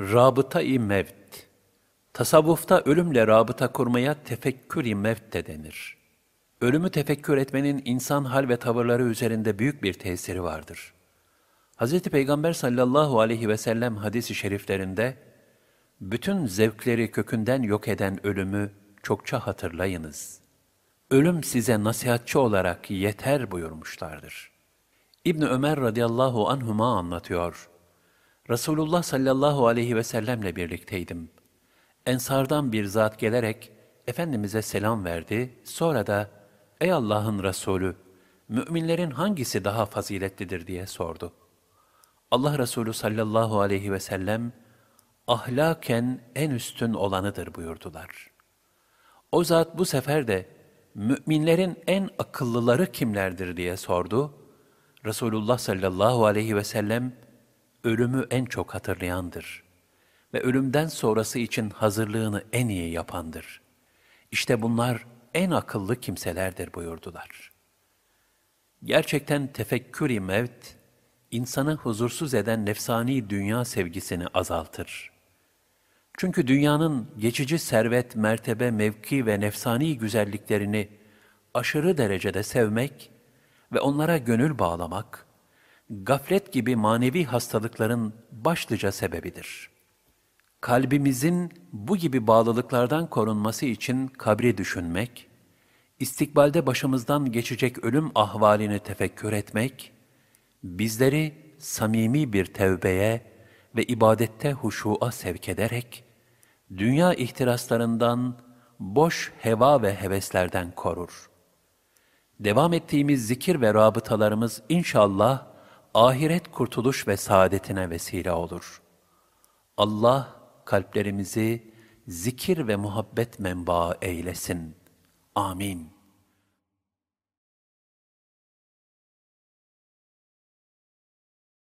Rabıta-i mevt. Tasavvufta ölümle rabıta kurmaya tefekkür-i mevt de denir. Ölümü tefekkür etmenin insan hal ve tavırları üzerinde büyük bir tesiri vardır. Hz. Peygamber sallallahu aleyhi ve sellem hadis-i şeriflerinde, bütün zevkleri kökünden yok eden ölümü çokça hatırlayınız. Ölüm size nasihatçı olarak yeter buyurmuşlardır. İbn Ömer radıyallahu anhuma anlatıyor. Resulullah sallallahu aleyhi ve sellemle birlikteydim. Ensardan bir zat gelerek Efendimiz'e selam verdi. Sonra da ey Allah'ın Resulü müminlerin hangisi daha faziletlidir diye sordu. Allah Resulü sallallahu aleyhi ve sellem ahlaken en üstün olanıdır buyurdular. O zat bu sefer de müminlerin en akıllıları kimlerdir diye sordu. Resulullah sallallahu aleyhi ve sellem ölümü en çok hatırlayandır ve ölümden sonrası için hazırlığını en iyi yapandır. İşte bunlar en akıllı kimselerdir buyurdular. Gerçekten tefekkür-i mevt, insanı huzursuz eden nefsani dünya sevgisini azaltır. Çünkü dünyanın geçici servet, mertebe, mevki ve nefsani güzelliklerini aşırı derecede sevmek ve onlara gönül bağlamak, gaflet gibi manevi hastalıkların başlıca sebebidir. Kalbimizin bu gibi bağlılıklardan korunması için kabri düşünmek, istikbalde başımızdan geçecek ölüm ahvalini tefekkür etmek, bizleri samimi bir tevbeye ve ibadette huşuğa sevk ederek, dünya ihtiraslarından, boş heva ve heveslerden korur. Devam ettiğimiz zikir ve rabıtalarımız inşallah ahiret kurtuluş ve saadetine vesile olur. Allah kalplerimizi zikir ve muhabbet menbaı eylesin. Amin.